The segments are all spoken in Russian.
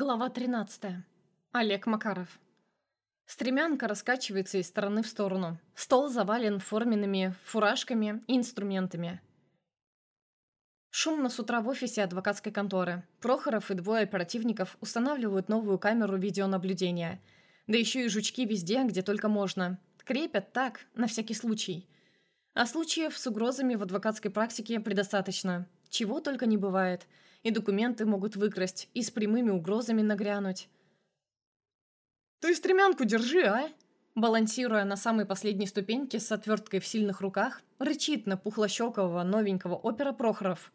Глава 13. Олег Макаров. Стремянка раскачивается из стороны в сторону. Стол завален форменными фуражками и инструментами. Шумно с утра в офисе адвокатской конторы. Прохоров и двое оперативников устанавливают новую камеру видеонаблюдения. Да еще и жучки везде, где только можно. Крепят так, на всякий случай. А случаев с угрозами в адвокатской практике предостаточно. Чего только не бывает – и документы могут выкрасть, и с прямыми угрозами нагрянуть. «Ты стремянку держи, а!» Балансируя на самой последней ступеньке с отверткой в сильных руках, рычит на пухлощекого новенького опера Прохоров.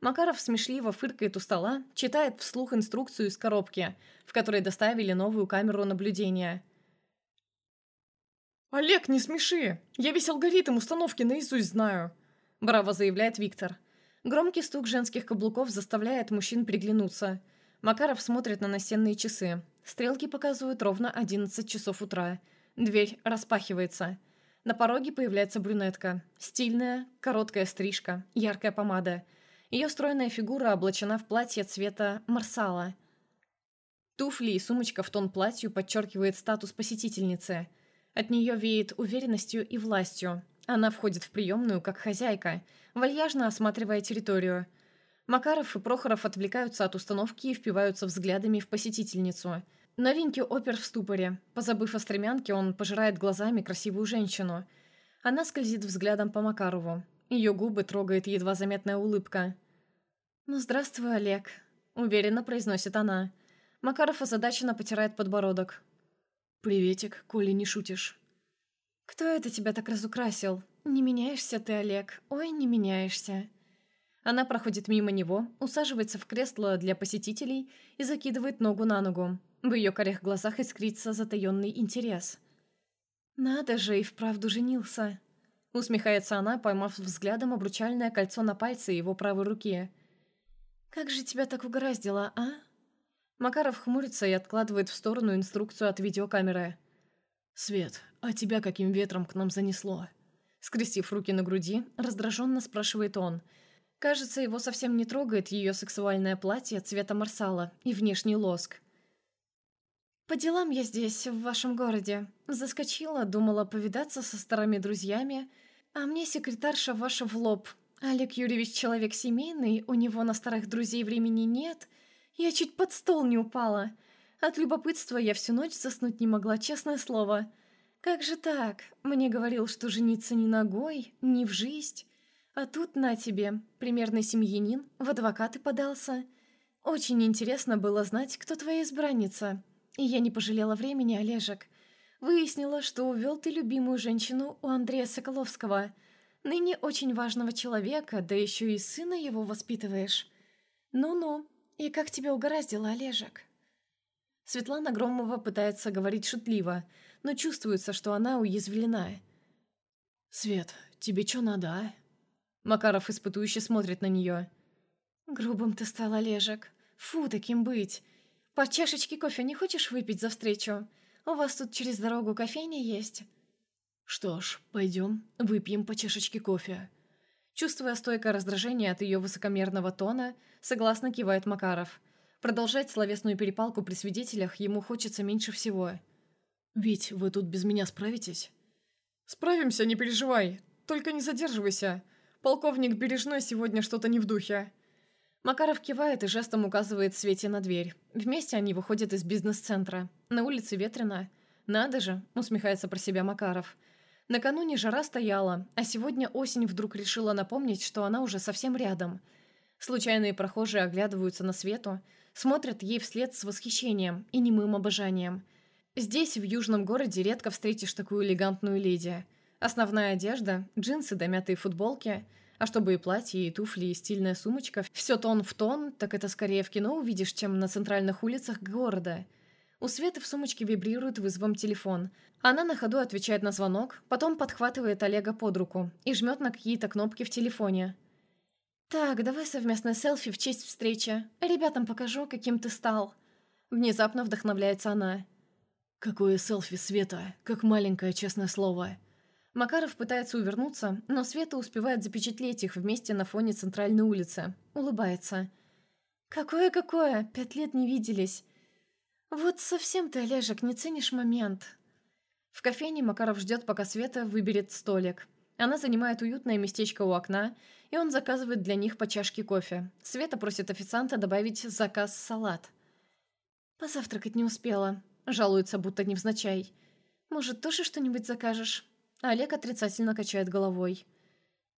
Макаров смешливо фыркает у стола, читает вслух инструкцию из коробки, в которой доставили новую камеру наблюдения. «Олег, не смеши! Я весь алгоритм установки наизусть знаю!» Браво заявляет Виктор. Громкий стук женских каблуков заставляет мужчин приглянуться. Макаров смотрит на настенные часы. Стрелки показывают ровно 11 часов утра. Дверь распахивается. На пороге появляется брюнетка. Стильная, короткая стрижка, яркая помада. Ее стройная фигура облачена в платье цвета марсала. Туфли и сумочка в тон платью подчеркивает статус посетительницы. От нее веет уверенностью и властью. Она входит в приемную как хозяйка – вальяжно осматривая территорию. Макаров и Прохоров отвлекаются от установки и впиваются взглядами в посетительницу. Новенький опер в ступоре. Позабыв о стремянке, он пожирает глазами красивую женщину. Она скользит взглядом по Макарову. Ее губы трогает едва заметная улыбка. «Ну, здравствуй, Олег», — уверенно произносит она. Макаров озадаченно потирает подбородок. «Приветик, коли не шутишь». «Кто это тебя так разукрасил?» «Не меняешься ты, Олег. Ой, не меняешься». Она проходит мимо него, усаживается в кресло для посетителей и закидывает ногу на ногу. В ее корях глазах искрится затаенный интерес. «Надо же, и вправду женился», — усмехается она, поймав взглядом обручальное кольцо на пальце его правой руки. «Как же тебя так угораздило, а?» Макаров хмурится и откладывает в сторону инструкцию от видеокамеры. «Свет, а тебя каким ветром к нам занесло?» Скрестив руки на груди, раздраженно спрашивает он. Кажется, его совсем не трогает ее сексуальное платье цвета марсала и внешний лоск. «По делам я здесь, в вашем городе. Заскочила, думала повидаться со старыми друзьями, а мне секретарша ваша в лоб. Олег Юрьевич человек семейный, у него на старых друзей времени нет. Я чуть под стол не упала. От любопытства я всю ночь заснуть не могла, честное слово». «Как же так? Мне говорил, что жениться ни ногой, ни в жизнь. А тут на тебе, примерный семьянин, в адвокаты подался. Очень интересно было знать, кто твоя избранница. И я не пожалела времени, Олежек. Выяснила, что увел ты любимую женщину у Андрея Соколовского, ныне очень важного человека, да еще и сына его воспитываешь. Ну-ну, и как тебя угораздило, Олежек?» Светлана Громова пытается говорить шутливо – но чувствуется, что она уязвлена. «Свет, тебе что надо, а?» Макаров испытующе смотрит на нее. «Грубым ты стал, Олежек. Фу, таким быть. По чашечке кофе не хочешь выпить за встречу? У вас тут через дорогу кофейня есть?» «Что ж, пойдем, выпьем по чашечке кофе». Чувствуя стойкое раздражение от ее высокомерного тона, согласно кивает Макаров. Продолжать словесную перепалку при свидетелях ему хочется меньше всего – «Вить, вы тут без меня справитесь?» «Справимся, не переживай. Только не задерживайся. Полковник Бережной сегодня что-то не в духе». Макаров кивает и жестом указывает Свете на дверь. Вместе они выходят из бизнес-центра. На улице ветрено. «Надо же», — усмехается про себя Макаров. Накануне жара стояла, а сегодня осень вдруг решила напомнить, что она уже совсем рядом. Случайные прохожие оглядываются на Свету, смотрят ей вслед с восхищением и немым обожанием — Здесь, в южном городе, редко встретишь такую элегантную леди. Основная одежда – джинсы да мятые футболки, а чтобы и платье, и туфли, и стильная сумочка – все тон в тон, так это скорее в кино увидишь, чем на центральных улицах города. У Светы в сумочке вибрирует вызовом телефон. Она на ходу отвечает на звонок, потом подхватывает Олега под руку и жмет на какие-то кнопки в телефоне. «Так, давай совместное селфи в честь встречи. Ребятам покажу, каким ты стал». Внезапно вдохновляется она. Какое селфи Света, как маленькое честное слово. Макаров пытается увернуться, но Света успевает запечатлеть их вместе на фоне центральной улицы. Улыбается. «Какое-какое? Пять лет не виделись. «Вот совсем ты, Олежек, не ценишь момент». В кофейне Макаров ждет, пока Света выберет столик. Она занимает уютное местечко у окна, и он заказывает для них по чашке кофе. Света просит официанта добавить заказ салат. «Позавтракать не успела», — жалуется, будто невзначай. «Может, тоже что-нибудь закажешь?» Олег отрицательно качает головой.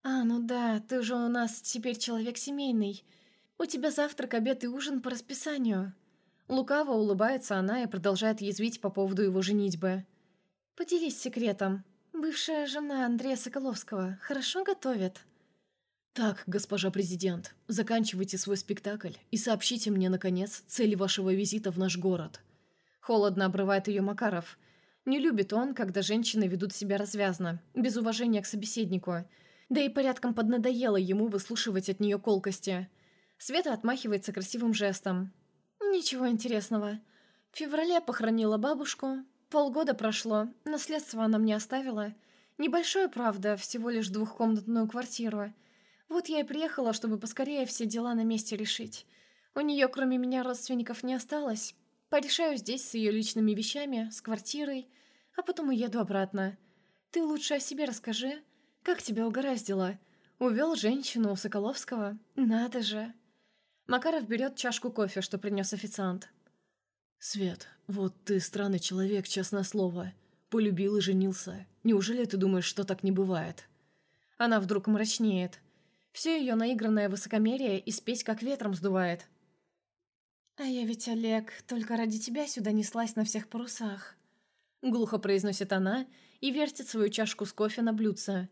«А, ну да, ты же у нас теперь человек семейный. У тебя завтрак, обед и ужин по расписанию». Лукаво улыбается она и продолжает язвить по поводу его женитьбы. «Поделись секретом. Бывшая жена Андрея Соколовского хорошо готовит?» «Так, госпожа президент, заканчивайте свой спектакль и сообщите мне, наконец, цель вашего визита в наш город». Холодно обрывает ее Макаров. Не любит он, когда женщины ведут себя развязно, без уважения к собеседнику. Да и порядком поднадоело ему выслушивать от нее колкости. Света отмахивается красивым жестом. «Ничего интересного. В феврале похоронила бабушку. Полгода прошло, наследство она мне оставила. Небольшое, правда, всего лишь двухкомнатную квартиру. Вот я и приехала, чтобы поскорее все дела на месте решить. У нее, кроме меня, родственников не осталось. Порешаю здесь с ее личными вещами, с квартирой, а потом уеду обратно. Ты лучше о себе расскажи. Как тебя угораздило? Увел женщину у Соколовского? Надо же!» Макаров берет чашку кофе, что принес официант. «Свет, вот ты странный человек, честное слово. Полюбил и женился. Неужели ты думаешь, что так не бывает?» Она вдруг мрачнеет. Все ее наигранное высокомерие и спесь как ветром сдувает. «А я ведь, Олег, только ради тебя сюда неслась на всех парусах», — глухо произносит она и вертит свою чашку с кофе на блюдце.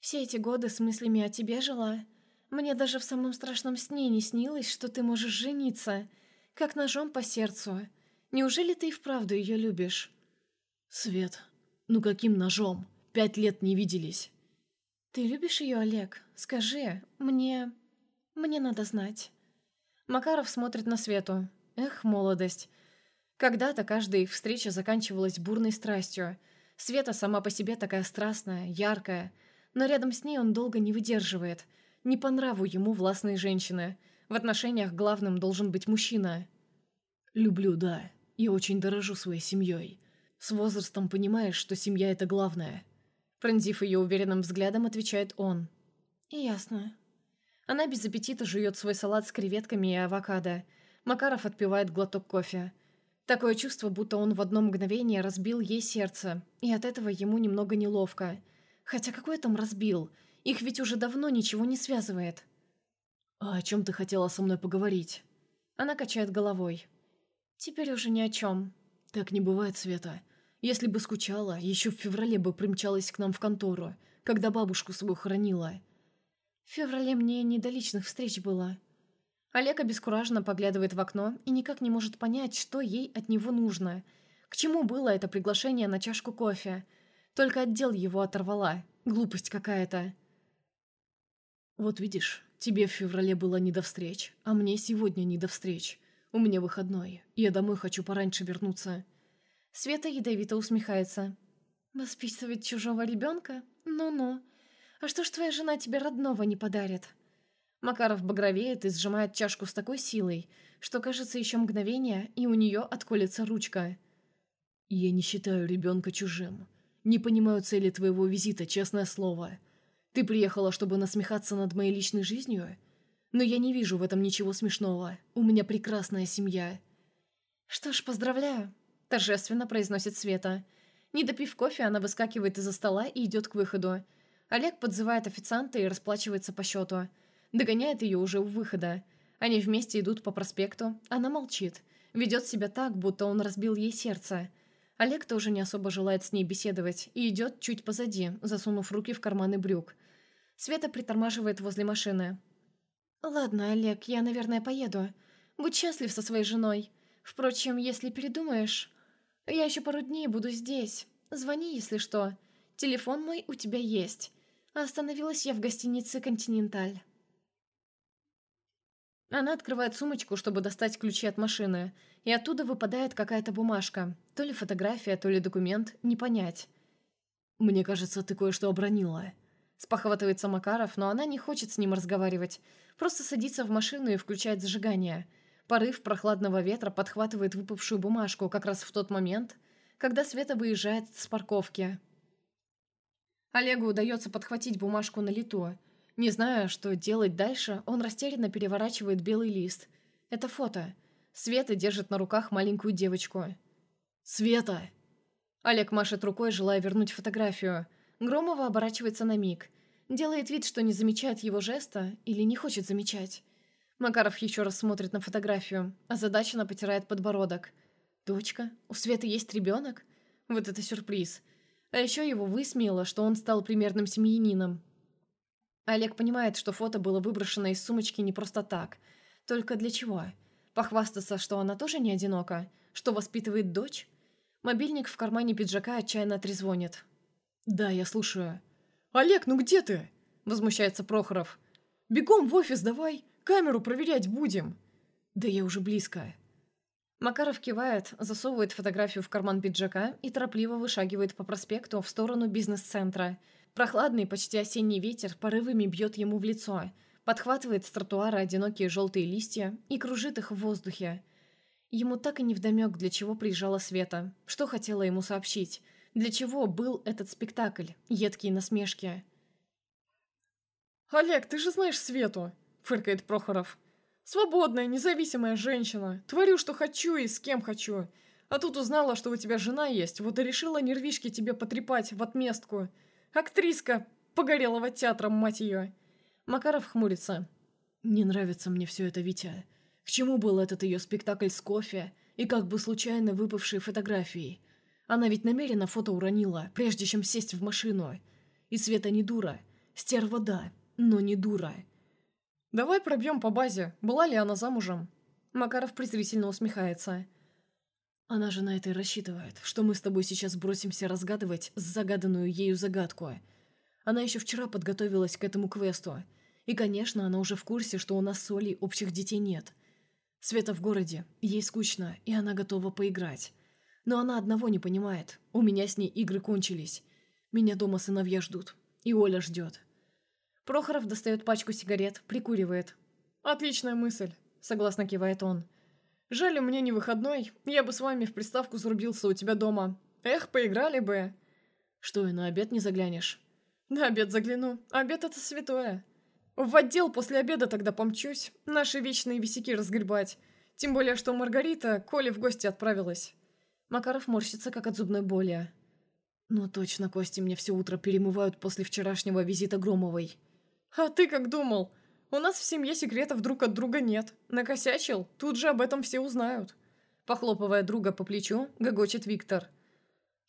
«Все эти годы с мыслями о тебе жила. Мне даже в самом страшном сне не снилось, что ты можешь жениться, как ножом по сердцу. Неужели ты и вправду ее любишь?» «Свет, ну каким ножом? Пять лет не виделись». «Ты любишь ее, Олег? Скажи, мне... мне надо знать». Макаров смотрит на Свету. Эх, молодость. Когда-то каждая их встреча заканчивалась бурной страстью. Света сама по себе такая страстная, яркая, но рядом с ней он долго не выдерживает – не по нраву ему властные женщины. В отношениях главным должен быть мужчина. «Люблю, да. И очень дорожу своей семьей. С возрастом понимаешь, что семья — это главное». Пронзив ее уверенным взглядом, отвечает он. «Ясно». Она без аппетита жует свой салат с креветками и авокадо. Макаров отпивает глоток кофе. Такое чувство, будто он в одно мгновение разбил ей сердце, и от этого ему немного неловко. Хотя какой там разбил? Их ведь уже давно ничего не связывает. «А о чем ты хотела со мной поговорить?» Она качает головой. «Теперь уже ни о чем». «Так не бывает, Света. Если бы скучала, еще в феврале бы примчалась к нам в контору, когда бабушку свою хоронила». «В феврале мне не до личных встреч было». Олег обескураженно поглядывает в окно и никак не может понять, что ей от него нужно. К чему было это приглашение на чашку кофе? Только отдел его оторвала. Глупость какая-то. «Вот видишь, тебе в феврале было не до встреч, а мне сегодня не до встреч. У меня выходной, я домой хочу пораньше вернуться». Света ядовито усмехается. «Воспитывать чужого ребенка? Ну-ну. А что ж твоя жена тебе родного не подарит?» Макаров багровеет и сжимает чашку с такой силой, что кажется еще мгновение, и у нее отколется ручка. «Я не считаю ребенка чужим. Не понимаю цели твоего визита, честное слово. Ты приехала, чтобы насмехаться над моей личной жизнью? Но я не вижу в этом ничего смешного. У меня прекрасная семья». «Что ж, поздравляю», – торжественно произносит Света. Не допив кофе, она выскакивает из-за стола и идет к выходу. Олег подзывает официанта и расплачивается по счету. Догоняет ее уже у выхода. Они вместе идут по проспекту. Она молчит. Ведет себя так, будто он разбил ей сердце. Олег тоже не особо желает с ней беседовать и идет чуть позади, засунув руки в карманы брюк. Света притормаживает возле машины. «Ладно, Олег, я, наверное, поеду. Будь счастлив со своей женой. Впрочем, если передумаешь, я еще пару дней буду здесь. Звони, если что. Телефон мой у тебя есть. Остановилась я в гостинице «Континенталь». Она открывает сумочку, чтобы достать ключи от машины, и оттуда выпадает какая-то бумажка. То ли фотография, то ли документ, не понять. «Мне кажется, ты кое-что обронила». Спохватывается Макаров, но она не хочет с ним разговаривать. Просто садится в машину и включает зажигание. Порыв прохладного ветра подхватывает выпавшую бумажку как раз в тот момент, когда Света выезжает с парковки. Олегу удается подхватить бумажку на лету. Не зная, что делать дальше, он растерянно переворачивает белый лист. Это фото. Света держит на руках маленькую девочку. «Света!» Олег машет рукой, желая вернуть фотографию. Громова оборачивается на миг. Делает вид, что не замечает его жеста или не хочет замечать. Макаров еще раз смотрит на фотографию, озадаченно потирает подбородок. «Дочка? У Светы есть ребенок?» Вот это сюрприз. А еще его высмеяло, что он стал примерным семьянином. Олег понимает, что фото было выброшено из сумочки не просто так. Только для чего? Похвастаться, что она тоже не одинока? Что воспитывает дочь? Мобильник в кармане пиджака отчаянно трезвонит. «Да, я слушаю». «Олег, ну где ты?» – возмущается Прохоров. «Бегом в офис давай, камеру проверять будем». «Да я уже близко». Макаров кивает, засовывает фотографию в карман пиджака и торопливо вышагивает по проспекту в сторону бизнес-центра. Прохладный, почти осенний ветер порывами бьет ему в лицо, подхватывает с тротуара одинокие желтые листья и кружит их в воздухе. Ему так и невдомек, для чего приезжала Света, что хотела ему сообщить, для чего был этот спектакль, едкие насмешки. «Олег, ты же знаешь Свету!» — фыркает Прохоров. Свободная, независимая женщина. Творю, что хочу и с кем хочу. А тут узнала, что у тебя жена есть, вот и решила нервишки тебе потрепать в отместку. Актриска погорелого театра, мать ее. Макаров хмурится. Не нравится мне все это, Витя. К чему был этот ее спектакль с кофе и как бы случайно выпавшие фотографии? Она ведь намеренно фото уронила, прежде чем сесть в машину. И Света не дура. Стерва да, но не дура. «Давай пробьем по базе. Была ли она замужем?» Макаров презрительно усмехается. «Она же на это и рассчитывает, что мы с тобой сейчас бросимся разгадывать загаданную ею загадку. Она еще вчера подготовилась к этому квесту. И, конечно, она уже в курсе, что у нас с Олей общих детей нет. Света в городе, ей скучно, и она готова поиграть. Но она одного не понимает. У меня с ней игры кончились. Меня дома сыновья ждут. И Оля ждет. Прохоров достает пачку сигарет, прикуривает. «Отличная мысль», — согласно кивает он. «Жаль, у меня не выходной. Я бы с вами в приставку зарубился у тебя дома. Эх, поиграли бы». «Что, и на обед не заглянешь?» «На обед загляну. Обед — это святое. В отдел после обеда тогда помчусь. Наши вечные висяки разгребать. Тем более, что Маргарита Коле в гости отправилась». Макаров морщится, как от зубной боли. «Ну точно, кости мне все утро перемывают после вчерашнего визита Громовой». «А ты как думал? У нас в семье секретов друг от друга нет. Накосячил? Тут же об этом все узнают». Похлопывая друга по плечу, гогочет Виктор.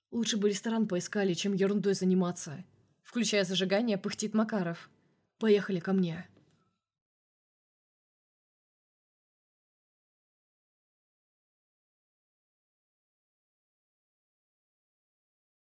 «Лучше бы ресторан поискали, чем ерундой заниматься». Включая зажигание, пыхтит Макаров. «Поехали ко мне».